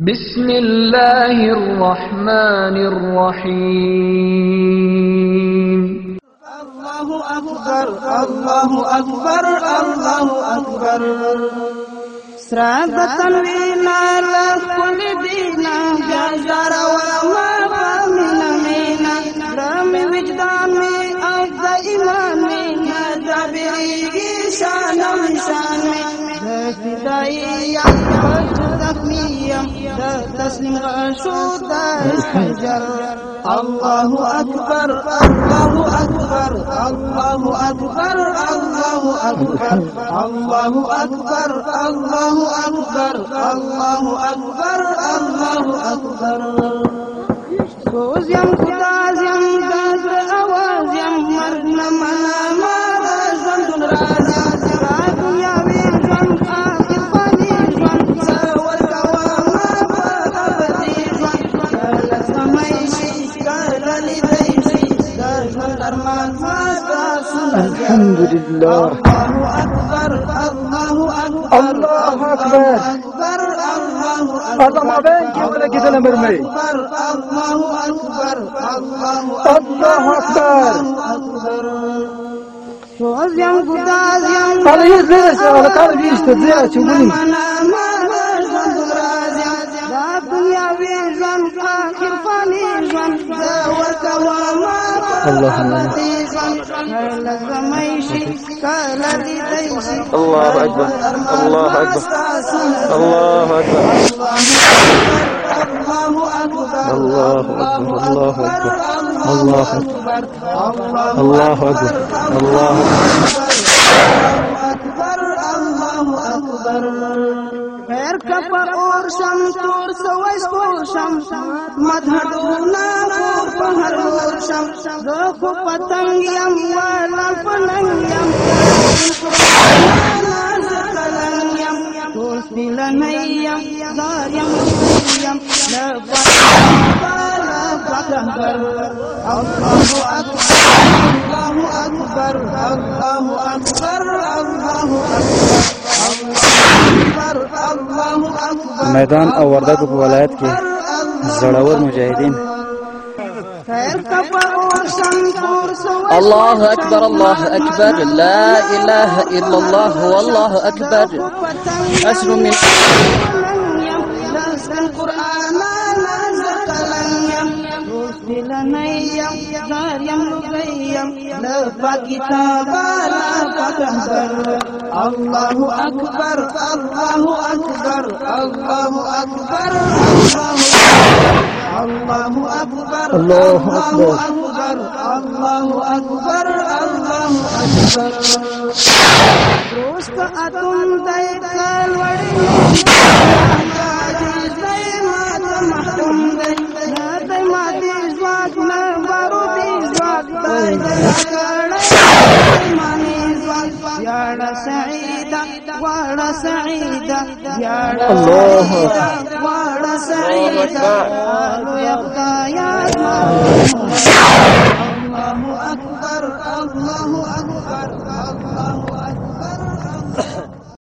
بسم الله الرحمن الرحيم. الله أكبر الله أكبر الله أكبر. سراد تنوين على كل دينا جزر وما من مينا رم وجداني أفضل إيماني جبريجي شانم شاني فدائيا تقميا تسليم غشود الحجر. الله أكبر الله أكبر الله أكبر الله أكبر الله أكبر الله أكبر الله أكبر الله أكبر. الحمد لله. الله أكبر. الله أكبر الله بين كيف لك سلام برمي الله أكبر. الله أكبر الله أكبر الله أكبر الله أكبر الله أكبر الله أكبر. الله أكبر. الله اللهم الله أكبر. الله أكبر. الله أكبر. الله أكبر. الله أكبر. الله أكبر. الله أكبر. الله أكبر الله أكبر غير كفر اور شم. تور سویس پور شم مدھڑونا نور मैदान और वर्दा के वलायत के जड़ावर मुजाहिदीन। الله أكبر الله أكبر. لا إله إلا الله والله أكبر. أسر من الله أكبر الله أكبر الله أكبر الله أكبر. اللہ اکبر اللہ اکبر اللہ اکبر اللہ اکبر دوست اتم دے سعيدة ولا سعيدة يا الله سعيدا يا خدايا